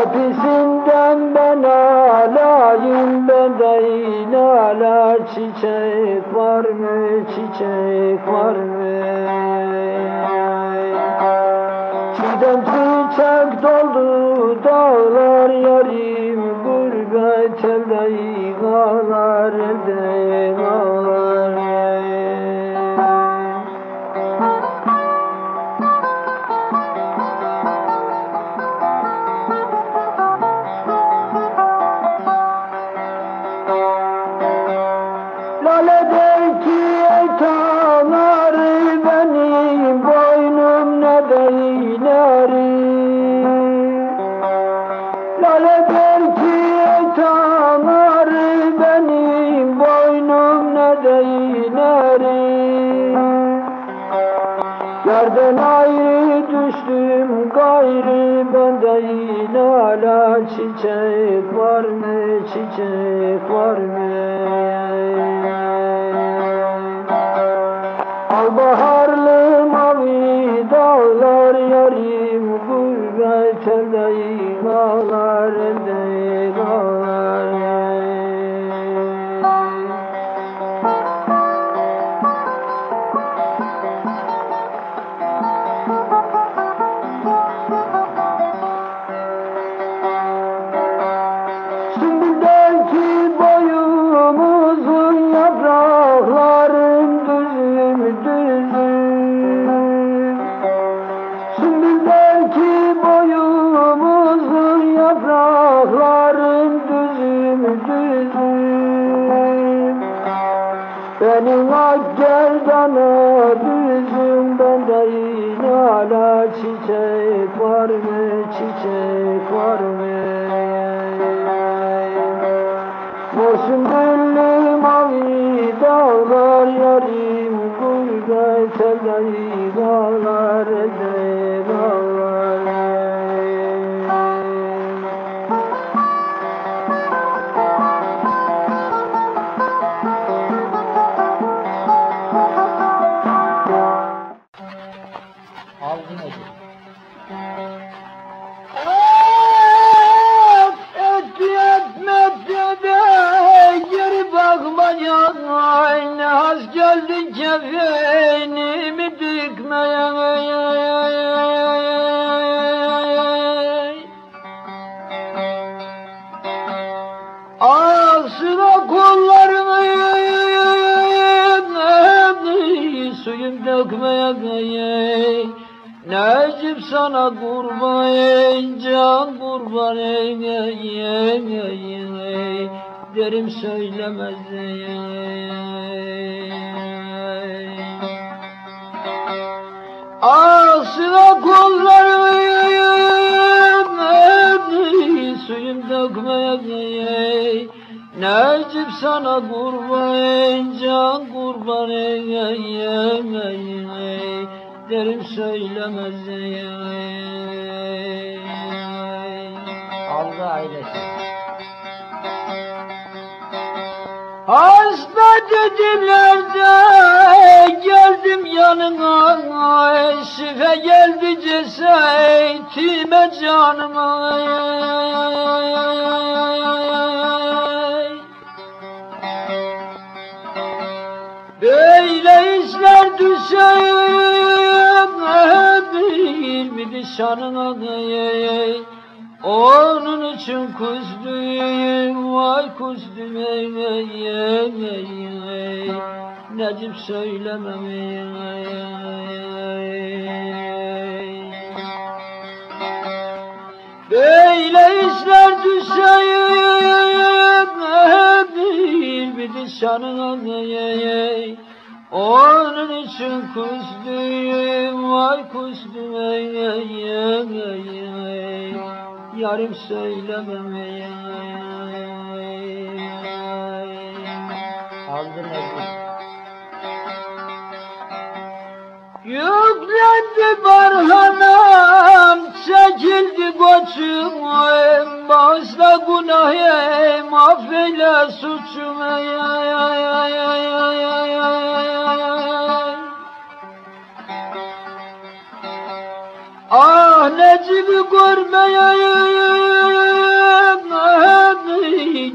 Hepsinden ben alayım ben de inala. Çiçek var mı çiçek var mı? Çiğdem çiçek doldu dağlar yarim gurbet Yerden ayrı düştüm gayrı bende yine hala çiçek var mı çiçek var mı Benim ak gerdana düzüm bende yine hala çiçek var mı çiçek var mı? Mor sümbüllü mavi dağlar yarim gurbet elde suyum dökmeye Necip sana kurban can kurban ey, ey, ey, ey, ey. Derim söylemez ey, ey. Ağzına kollarımı dökmeye Necip sana kurban can kurban ey, ey. Derim söylemez ey, ey. Aldı ailesi. Hasta dediler de geldim yanına Şife geldi cesetime canıma Böyle işler düşeyim değil mi şanına değil onun için kuzdum, vay kuzdum ey ey ey ey Necip söylemem ey ey ey Böyle işler düşeyim bir dışarına ey ey Onun için kuzdum, vay kuzdum ey Yarım söylemem ey. Yüklendi barhanam, çekildi koçum bağışla günahım, affeyle suçum ey ay ay ay ay ay ay ay ay. Ah Necip'i görmeyeyim,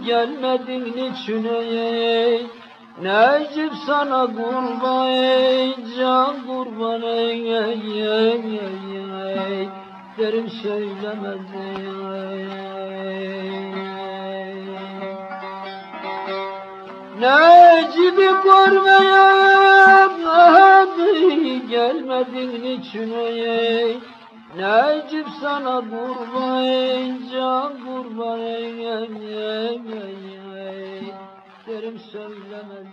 gelmedin niçin ey? Necip sana kurban ey, can kurban ey, ey, ey, ey, ey. Derim ey. Necip'i görmeyeyim, ah gelmedin niçin ey? Necip sana kurban can kurban ey, ey, ey, ey. Derim söylemez